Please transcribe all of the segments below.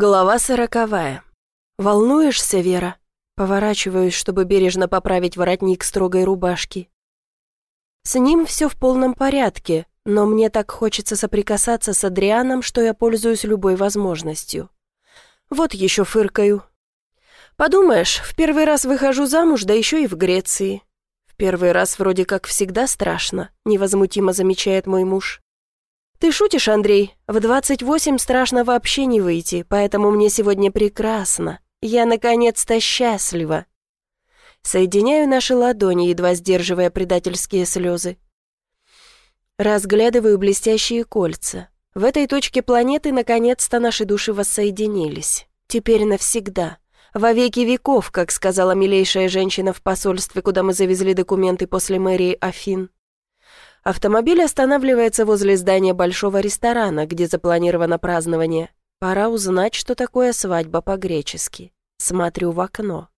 Глава сороковая. «Волнуешься, Вера?» Поворачиваюсь, чтобы бережно поправить воротник строгой рубашки. С ним все в полном порядке, но мне так хочется соприкасаться с Адрианом, что я пользуюсь любой возможностью. Вот еще фыркаю. Подумаешь, в первый раз выхожу замуж, да еще и в Греции. В первый раз вроде как всегда страшно, невозмутимо замечает мой муж. «Ты шутишь, Андрей? В 28 страшно вообще не выйти, поэтому мне сегодня прекрасно. Я наконец-то счастлива». Соединяю наши ладони, едва сдерживая предательские слезы. Разглядываю блестящие кольца. В этой точке планеты наконец-то наши души воссоединились. Теперь навсегда. Во веки веков, как сказала милейшая женщина в посольстве, куда мы завезли документы после мэрии Афин. Автомобиль останавливается возле здания большого ресторана, где запланировано празднование. Пора узнать, что такое свадьба по-гречески. Смотрю в окно.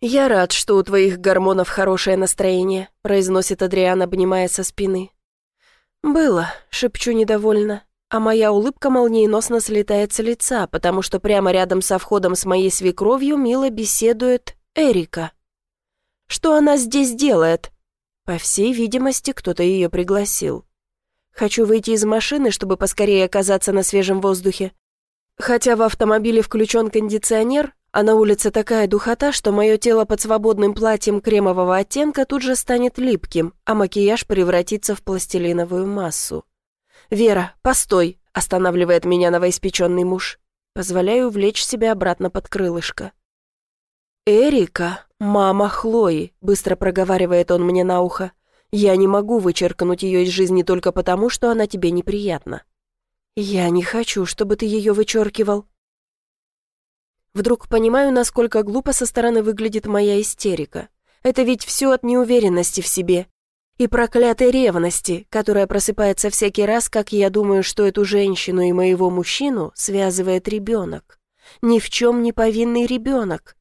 «Я рад, что у твоих гормонов хорошее настроение», произносит Адриан, обнимая со спины. «Было», — шепчу недовольно, а моя улыбка молниеносно слетает с лица, потому что прямо рядом со входом с моей свекровью мило беседует Эрика. «Что она здесь делает?» По всей видимости, кто-то ее пригласил. Хочу выйти из машины, чтобы поскорее оказаться на свежем воздухе. Хотя в автомобиле включен кондиционер, а на улице такая духота, что мое тело под свободным платьем кремового оттенка тут же станет липким, а макияж превратится в пластилиновую массу. «Вера, постой!» – останавливает меня новоиспеченный муж. Позволяю влечь себя обратно под крылышко. «Эрика, мама Хлои», — быстро проговаривает он мне на ухо. «Я не могу вычеркнуть ее из жизни только потому, что она тебе неприятна». «Я не хочу, чтобы ты ее вычеркивал». Вдруг понимаю, насколько глупо со стороны выглядит моя истерика. Это ведь все от неуверенности в себе. И проклятой ревности, которая просыпается всякий раз, как я думаю, что эту женщину и моего мужчину связывает ребенок. Ни в чем не повинный ребенок.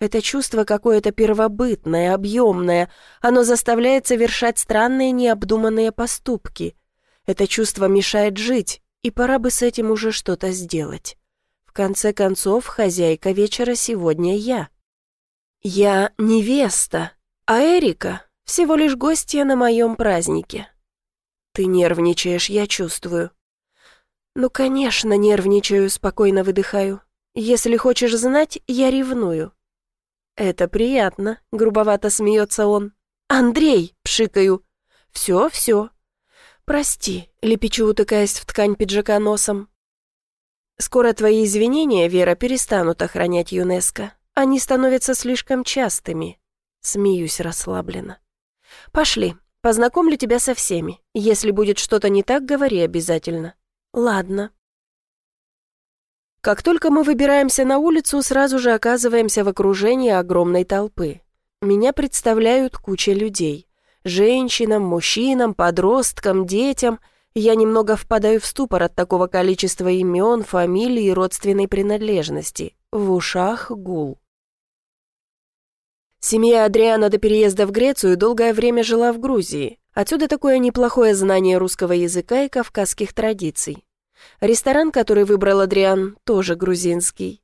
Это чувство какое-то первобытное, объемное. Оно заставляет совершать странные необдуманные поступки. Это чувство мешает жить, и пора бы с этим уже что-то сделать. В конце концов, хозяйка вечера сегодня я. Я невеста, а Эрика всего лишь гостья на моем празднике. Ты нервничаешь, я чувствую. Ну, конечно, нервничаю, спокойно выдыхаю. Если хочешь знать, я ревную. «Это приятно», — грубовато смеется он. «Андрей!» — пшикаю. «Все, все». «Прости», — лепечу, утыкаясь в ткань пиджака носом. «Скоро твои извинения, Вера, перестанут охранять ЮНЕСКО. Они становятся слишком частыми». Смеюсь расслабленно. «Пошли, познакомлю тебя со всеми. Если будет что-то не так, говори обязательно». «Ладно». Как только мы выбираемся на улицу, сразу же оказываемся в окружении огромной толпы. Меня представляют куча людей. Женщинам, мужчинам, подросткам, детям. Я немного впадаю в ступор от такого количества имен, фамилий и родственной принадлежности. В ушах гул. Семья Адриана до переезда в Грецию долгое время жила в Грузии. Отсюда такое неплохое знание русского языка и кавказских традиций. Ресторан, который выбрал Адриан, тоже грузинский.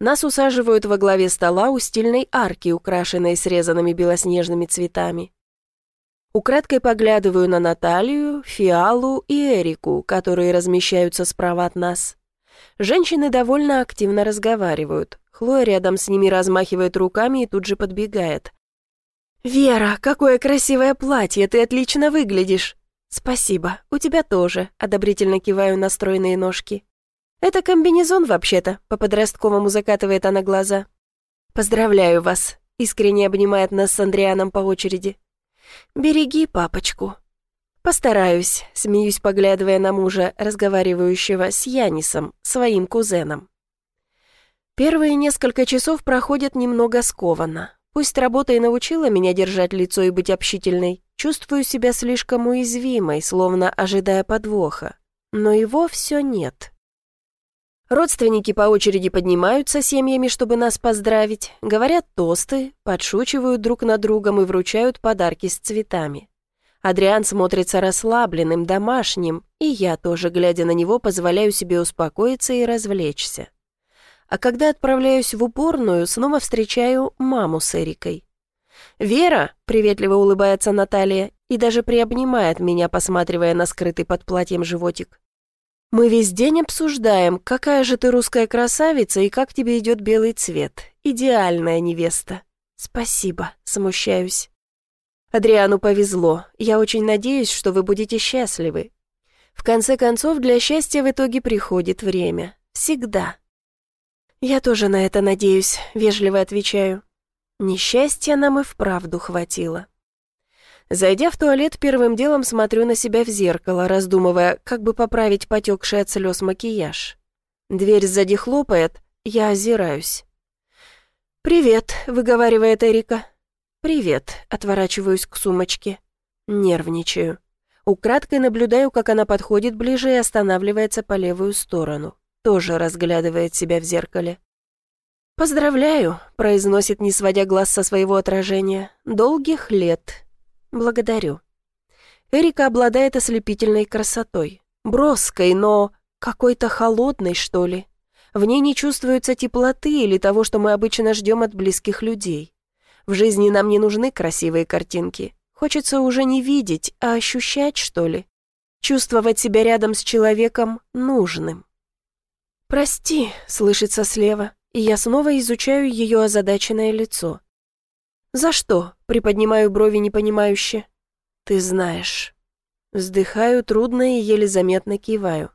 Нас усаживают во главе стола у стильной арки, украшенной срезанными белоснежными цветами. Украдкой поглядываю на Наталью, Фиалу и Эрику, которые размещаются справа от нас. Женщины довольно активно разговаривают. Хлоя рядом с ними размахивает руками и тут же подбегает. «Вера, какое красивое платье, ты отлично выглядишь!» «Спасибо, у тебя тоже», — одобрительно киваю на стройные ножки. «Это комбинезон, вообще-то», — по-подростковому закатывает она глаза. «Поздравляю вас», — искренне обнимает нас с Андрианом по очереди. «Береги папочку». «Постараюсь», — смеюсь, поглядывая на мужа, разговаривающего с Янисом, своим кузеном. Первые несколько часов проходят немного скованно. Пусть работа и научила меня держать лицо и быть общительной, Чувствую себя слишком уязвимой, словно ожидая подвоха. Но его все нет. Родственники по очереди поднимаются семьями, чтобы нас поздравить, говорят тосты, подшучивают друг над другом и вручают подарки с цветами. Адриан смотрится расслабленным, домашним, и я тоже, глядя на него, позволяю себе успокоиться и развлечься. А когда отправляюсь в уборную, снова встречаю маму с Эрикой. «Вера!» — приветливо улыбается Наталья и даже приобнимает меня, посматривая на скрытый под платьем животик. «Мы весь день обсуждаем, какая же ты русская красавица и как тебе идет белый цвет. Идеальная невеста». «Спасибо», — смущаюсь. «Адриану повезло. Я очень надеюсь, что вы будете счастливы. В конце концов, для счастья в итоге приходит время. Всегда». «Я тоже на это надеюсь», — вежливо отвечаю. Несчастья нам и вправду хватило. Зайдя в туалет, первым делом смотрю на себя в зеркало, раздумывая, как бы поправить потекший от слез макияж. Дверь сзади хлопает, я озираюсь. «Привет», — выговаривает Эрика. «Привет», — отворачиваюсь к сумочке. Нервничаю. Украдкой наблюдаю, как она подходит ближе и останавливается по левую сторону. Тоже разглядывает себя в зеркале. «Поздравляю», — произносит, не сводя глаз со своего отражения. «Долгих лет. Благодарю». Эрика обладает ослепительной красотой. Броской, но какой-то холодной, что ли. В ней не чувствуется теплоты или того, что мы обычно ждем от близких людей. В жизни нам не нужны красивые картинки. Хочется уже не видеть, а ощущать, что ли. Чувствовать себя рядом с человеком нужным. «Прости», — слышится слева и я снова изучаю ее озадаченное лицо. «За что?» — приподнимаю брови непонимающе. «Ты знаешь». Вздыхаю трудно и еле заметно киваю.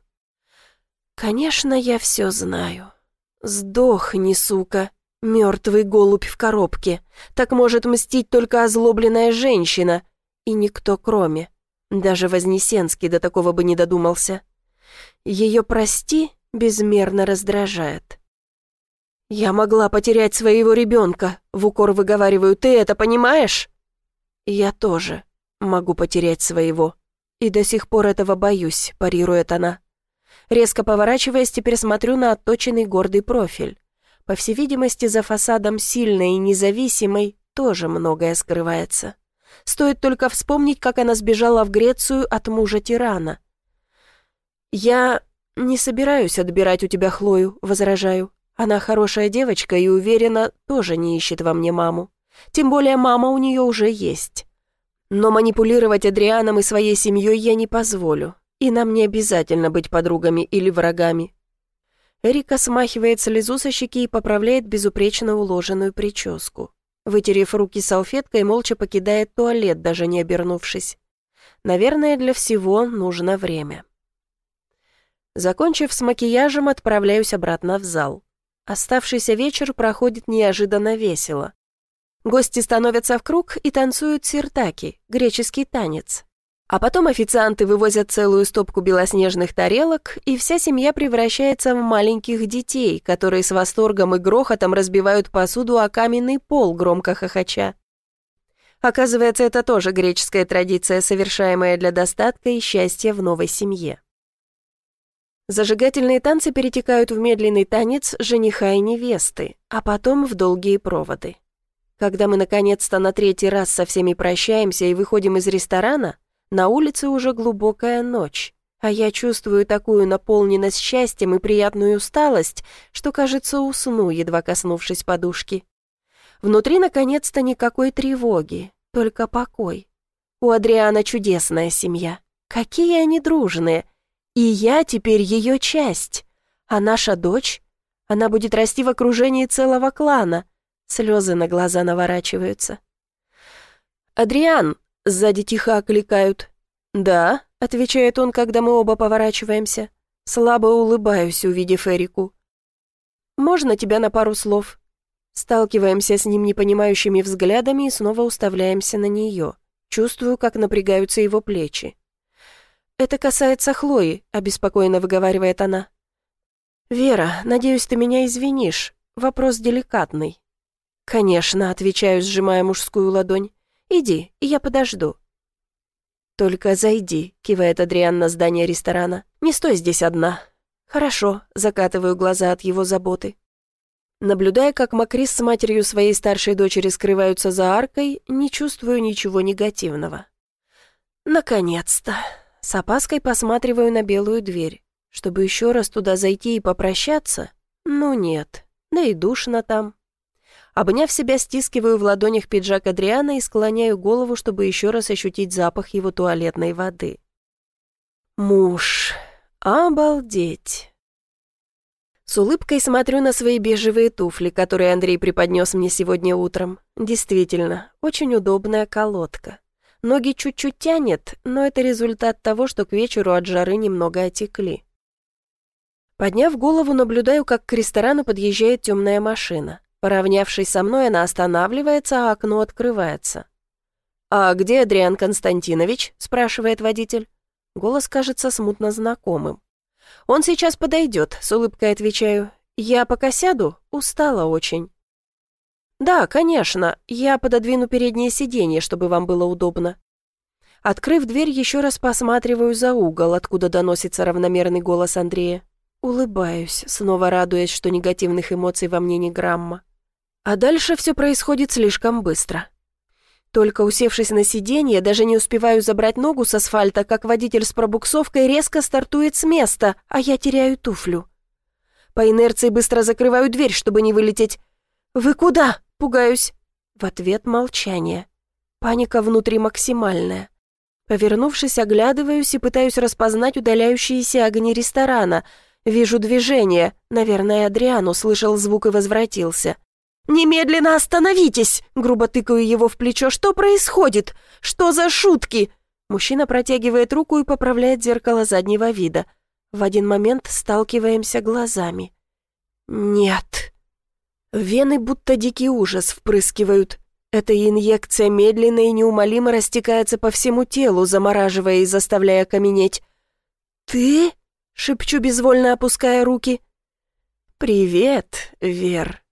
«Конечно, я все знаю. Сдохни, сука, мертвый голубь в коробке. Так может мстить только озлобленная женщина, и никто кроме. Даже Вознесенский до такого бы не додумался. Ее «прости» безмерно раздражает. «Я могла потерять своего ребенка», — в укор выговариваю. «Ты это понимаешь?» «Я тоже могу потерять своего. И до сих пор этого боюсь», — парирует она. Резко поворачиваясь, теперь смотрю на отточенный гордый профиль. По всей видимости, за фасадом сильной и независимой тоже многое скрывается. Стоит только вспомнить, как она сбежала в Грецию от мужа-тирана. «Я не собираюсь отбирать у тебя Хлою», — возражаю. Она хорошая девочка и, уверена, тоже не ищет во мне маму. Тем более мама у нее уже есть. Но манипулировать Адрианом и своей семьей я не позволю. И нам не обязательно быть подругами или врагами. Эрика смахивает слезу со щеки и поправляет безупречно уложенную прическу. Вытерев руки салфеткой, молча покидает туалет, даже не обернувшись. Наверное, для всего нужно время. Закончив с макияжем, отправляюсь обратно в зал. Оставшийся вечер проходит неожиданно весело. Гости становятся в круг и танцуют сиртаки, греческий танец. А потом официанты вывозят целую стопку белоснежных тарелок, и вся семья превращается в маленьких детей, которые с восторгом и грохотом разбивают посуду о каменный пол, громко хохоча. Оказывается, это тоже греческая традиция, совершаемая для достатка и счастья в новой семье. Зажигательные танцы перетекают в медленный танец жениха и невесты, а потом в долгие проводы. Когда мы наконец-то на третий раз со всеми прощаемся и выходим из ресторана, на улице уже глубокая ночь, а я чувствую такую наполненность счастьем и приятную усталость, что, кажется, усну, едва коснувшись подушки. Внутри, наконец-то, никакой тревоги, только покой. У Адриана чудесная семья. Какие они дружные — и я теперь ее часть. А наша дочь? Она будет расти в окружении целого клана. Слезы на глаза наворачиваются. «Адриан!» — сзади тихо окликают. «Да», — отвечает он, когда мы оба поворачиваемся. Слабо улыбаюсь, увидев Эрику. «Можно тебя на пару слов?» Сталкиваемся с ним непонимающими взглядами и снова уставляемся на нее. Чувствую, как напрягаются его плечи. «Это касается Хлои», — обеспокоенно выговаривает она. «Вера, надеюсь, ты меня извинишь. Вопрос деликатный». «Конечно», — отвечаю, сжимая мужскую ладонь. «Иди, и я подожду». «Только зайди», — кивает Адриан на здание ресторана. «Не стой здесь одна». «Хорошо», — закатываю глаза от его заботы. Наблюдая, как Макрис с матерью своей старшей дочери скрываются за аркой, не чувствую ничего негативного. Наконец-то. С опаской посматриваю на белую дверь. Чтобы еще раз туда зайти и попрощаться? Ну нет. Да и душно там. Обняв себя, стискиваю в ладонях пиджак Адриана и склоняю голову, чтобы еще раз ощутить запах его туалетной воды. Муж. Обалдеть. С улыбкой смотрю на свои бежевые туфли, которые Андрей преподнес мне сегодня утром. Действительно, очень удобная колодка. Ноги чуть-чуть тянет, но это результат того, что к вечеру от жары немного отекли. Подняв голову, наблюдаю, как к ресторану подъезжает темная машина. Поравнявшись со мной, она останавливается, а окно открывается. «А где Адриан Константинович?» – спрашивает водитель. Голос кажется смутно знакомым. «Он сейчас подойдет», — с улыбкой отвечаю. «Я пока сяду? Устала очень». «Да, конечно. Я пододвину переднее сиденье, чтобы вам было удобно». Открыв дверь, еще раз посматриваю за угол, откуда доносится равномерный голос Андрея. Улыбаюсь, снова радуясь, что негативных эмоций во мне не грамма. А дальше все происходит слишком быстро. Только усевшись на сиденье, даже не успеваю забрать ногу с асфальта, как водитель с пробуксовкой резко стартует с места, а я теряю туфлю. По инерции быстро закрываю дверь, чтобы не вылететь. «Вы куда?» — пугаюсь. В ответ молчание. Паника внутри максимальная. Повернувшись, оглядываюсь и пытаюсь распознать удаляющиеся огни ресторана. Вижу движение. Наверное, Адриан услышал звук и возвратился. «Немедленно остановитесь!» Грубо тыкаю его в плечо. «Что происходит? Что за шутки?» Мужчина протягивает руку и поправляет зеркало заднего вида. В один момент сталкиваемся глазами. «Нет». Вены будто дикий ужас впрыскивают. Эта инъекция медленно и неумолимо растекается по всему телу, замораживая и заставляя каменеть. «Ты?» — шепчу, безвольно опуская руки. «Привет, Вер».